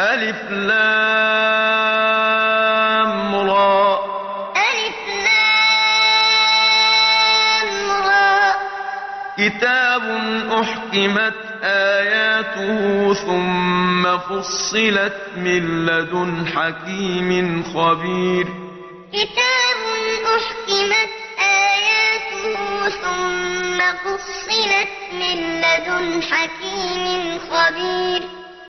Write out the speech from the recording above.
ألف لام را. ألف لام را. كتاب أحكمت آياته ثم فصلت من لدن حكيم خبير. كتاب أحكمت آياته ثم فصلت من لدن حكيم خبير.